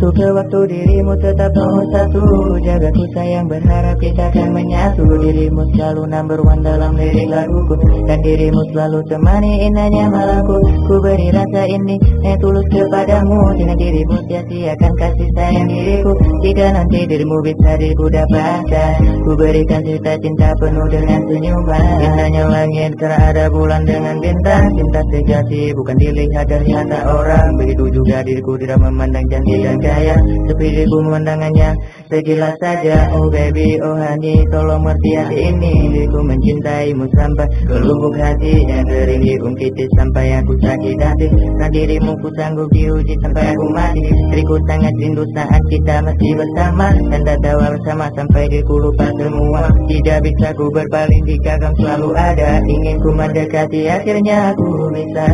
ke waktu dirimu tetap nomor satu. Jaga ku sayang berharap kita akan menyatu. Dirimu selalu number one dalam lirik laguku. Dan dirimu selalu temani indahnya malamku. Ku beri rasa ini yang tulus kepadamu. Dengan dirimu sia-siakan kasih sayang diriku. Jika nanti dirimu bisa diriku dapatkan Ku berikan cerita cinta penuh dengan senyuman. Indahnya langit karena ada bulan dengan bintang. Cinta sejati bukan dilihat dari mata orang. Begitu juga diriku tidak memandang cantik dan kaya Tapi diriku memandangannya sekilas saja Oh baby, oh honey, tolong mengerti hati ini. Diriku mencintaimu sampai ke lubuk hati Yang kering diungkiti sampai aku sakit hati. Nah dirimu ku sanggup diuji sampai aku mati. Diriku sangat rindu saat kita masih bersama. Dan tak tahu bersama sampai diriku lupa semua. Tidak bisa ku berpaling jika kau selalu ada. Ingin ku mendekati akhirnya aku bisa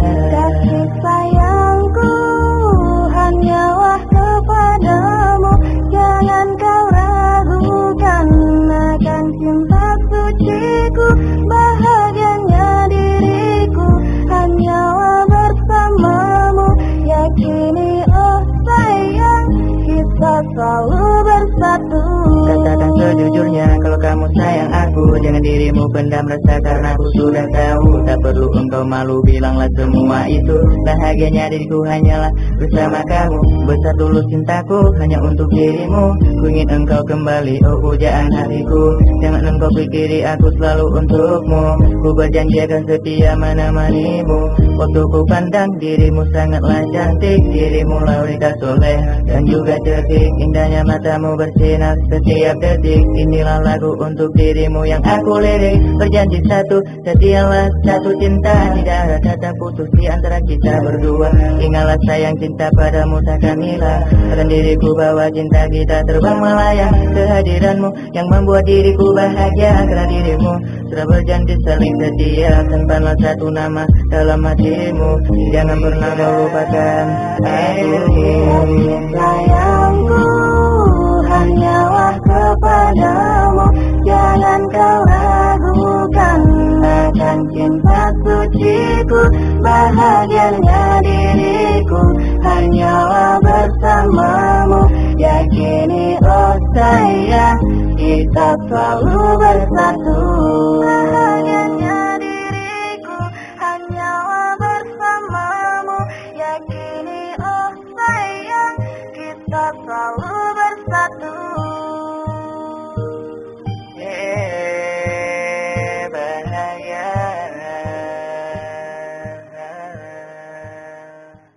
aku Jangan dirimu pendam rasa karena aku sudah tahu. Tak perlu engkau malu bilanglah semua itu. Bahagianya diriku hanyalah bersama kamu. Besar dulu cintaku hanya untuk dirimu. Ku ingin engkau kembali oh pujaan hatiku. Jangan engkau pikiri aku selalu untukmu. Ku berjanji akan setia menemanimu Waktu ku pandang dirimu sangatlah cantik Dirimu wanita soleh. Dan juga cerdik Indahnya matamu bersinar setiap detik. Inilah lagu untuk dirimu yang aku lirik. Berjanji satu, setialah satu cinta. Tidak ada kata putus di antara kita berdua. Ingatlah sayang cinta padamu takkan hilang Dan diriku bawa cinta kita terbang melayang. Kehadiranmu yang membuat diriku bahagia. Karena dirimu sudah berjanji saling setia. Simpanlah satu nama dalam Jangan pernah kau lupakan aku. Sayangku hanyalah kepadamu. Jangan kau ragukan akan cinta suciku. Bahagianya diriku hanyalah bersamamu. Yakini oh sayang kita selalu bersatu. Bahagianya selalu bersatu